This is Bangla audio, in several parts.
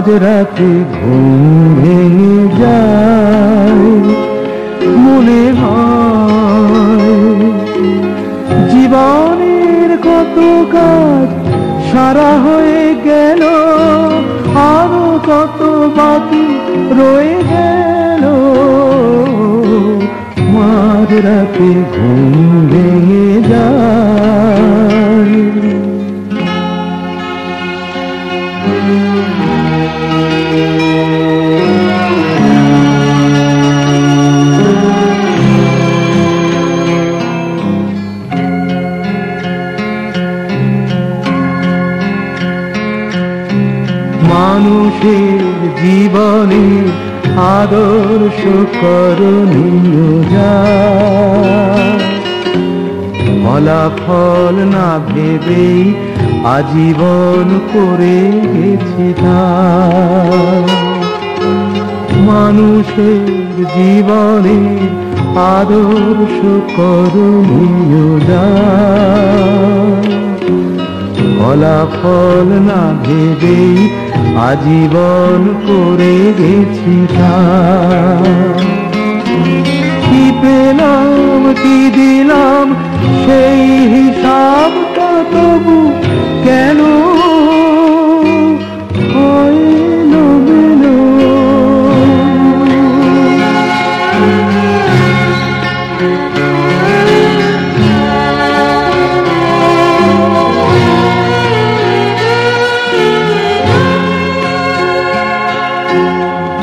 মাঝরাতে ঘুম ভেঙে যায়, মনে হয় জীবনের কত কাজ সারা হয়ে গেল, আরও কত বাকি রয়ে গেল। মাঝরাতে ঘুম ভেঙে যায়। মানুষের জীবনে আদর্শ করণীয় যা ফলাফল না ভেবেই আজীবন করে গেছি মানুষের জীবনে আদর্শ করণীয় ফলাফল না ভেবেই আজীবন করে গেছি কি পেলাম, কি দিলাম, সেই হিসাবটা তবু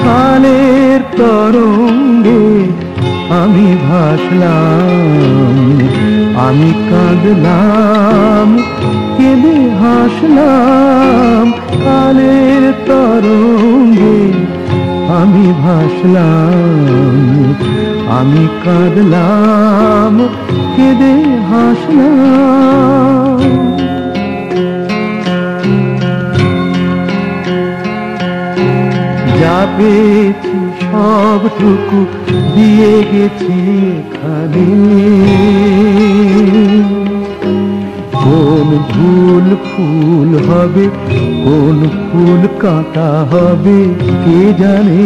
কালের তরঙ্গে আমি ভাসলাম আমি কাঁদলাম কেঁদে হাসলাম। কালের তরঙ্গে আমি ভাসলাম। আমি কাঁদলাম, কেঁদে হাসলাম। যা পেয়েছি সবটুকু দিয়ে গেছি এখানে কোন ভুল ফুল হবে, কোন ফুল কাঁটা হবে, কে জানে?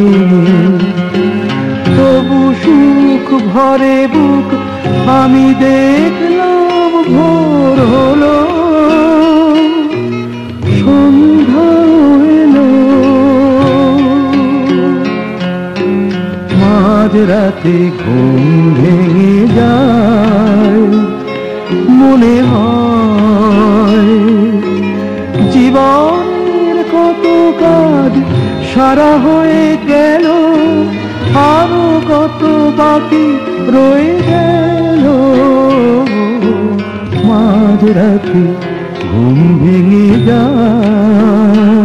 তবু সুখ ভরে বুক, আমি দেখলাম ভোর হলো। সন্ধ্যা ঘুম ভেঙে যায়, মনে হয় জীবনের কত কাজ সারা হয়ে গেল। বাকি রয়ে গেল। মাঝ রাখি ঘুম ভেঙে যায়।